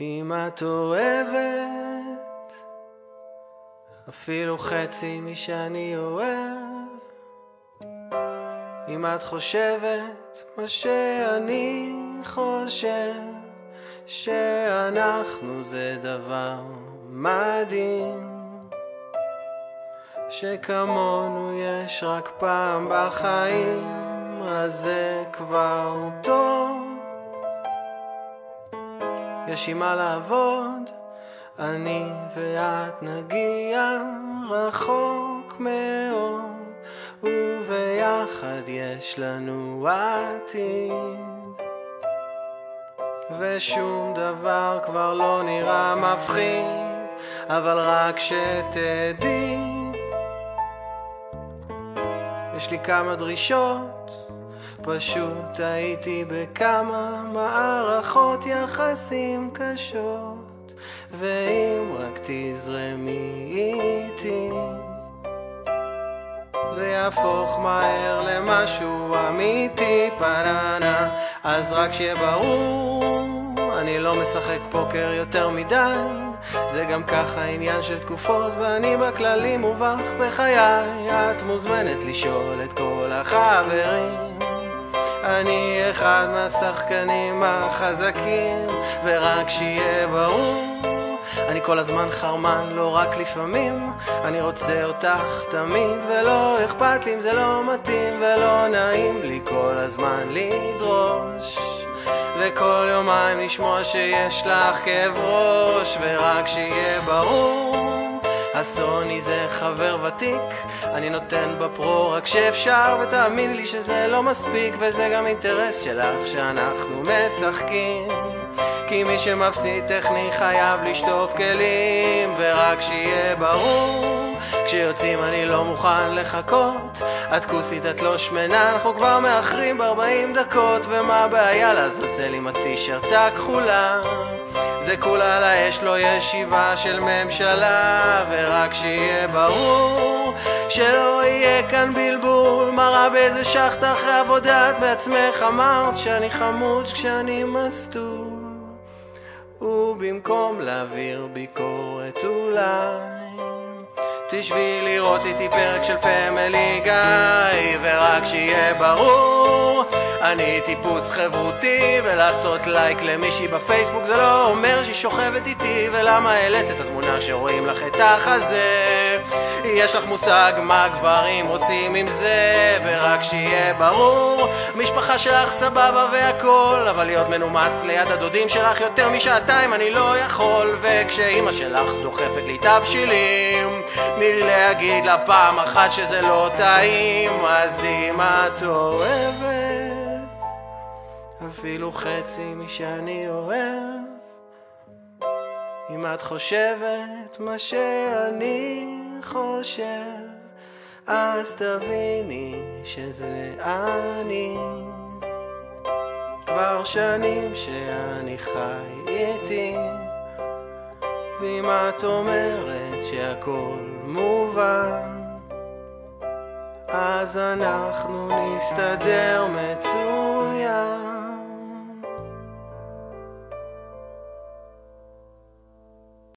אם את אוהבת אפילו חצי משאני אוהב. אם את חושבת מה שאני חושב שאנחנו זה דבר מדהים. שכמונו יש רק פעם בחיים אז זה כבר טוב יש עם מה לעבוד, אני ואת נגיע רחוק מאוד, וביחד יש לנו עתיד. ושום דבר כבר לא נראה מפחיד, אבל רק שתדעי, יש לי כמה דרישות. פשוט הייתי בכמה מערכות יחסים קשות ואם רק תזרמי איתי זה יהפוך מהר למשהו אמיתי פננה אז רק שיהיה ברור אני לא משחק פוקר יותר מדי. זה גם ככה עניין של תקופות ואני בכללי מובך בחיי. את מוזמנת לשאול את כל החברים אני אחד מהשחקנים החזקים, ורק שיהיה ברור, אני כל הזמן חרמן, לא רק לפעמים, אני רוצה אותך תמיד, ולא אכפת לי אם זה לא מתאים, ולא נעים לי כל הזמן לדרוש. וכל יומיים לשמוע שיש לך כאב ראש, ורק שיהיה ברור הסוני זה חבר ותיק, אני נותן בפרו רק שאפשר, ותאמין לי שזה לא מספיק, וזה גם אינטרס שלך שאנחנו משחקים. כי מי שמפסיד טכני חייב לשטוף כלים, ורק שיהיה ברור, כשיוצאים אני לא מוכן לחכות. את כוסית, את לא שמנה, אנחנו כבר מאחרים ב-40 דקות, ומה הבעיה לעזאזל עם הטישרט הכחולה? זה כולה על האש, לא ישיבה של ממשלה, ורק שיהיה ברור שלא יהיה כאן בלבול. רע באיזה שחט אחרי עבודה? את בעצמך אמרת שאני חמוץ כשאני מסטול. ובמקום להעביר ביקורת אולי תשבי לראות איתי פרק של פמילי גיא ורק שיהיה ברור אני טיפוס חברותי ולעשות לייק למישהי בפייסבוק זה לא אומר שהיא שוכבת איתי ולמה העלית את התמונה שרואים לך את החזה יש לך מושג מה גברים עושים עם זה ורק שיהיה ברור משפחה שלך סבבה והכל אבל להיות מנומץ ליד הדודים שלך יותר משעתיים אני לא יכול. וכשאימא שלך דוחפת לי תבשילים תני לי להגיד לה פעם אחת שזה לא טעים אז אם את אוהבת אפילו חצי משאני אוהב אם את חושבת מה שאני חושב אז תביני שזה אני. כבר שנים שאני חי איתי ואם את אומרת שהכל מובן אז אנחנו נסתדר מצוין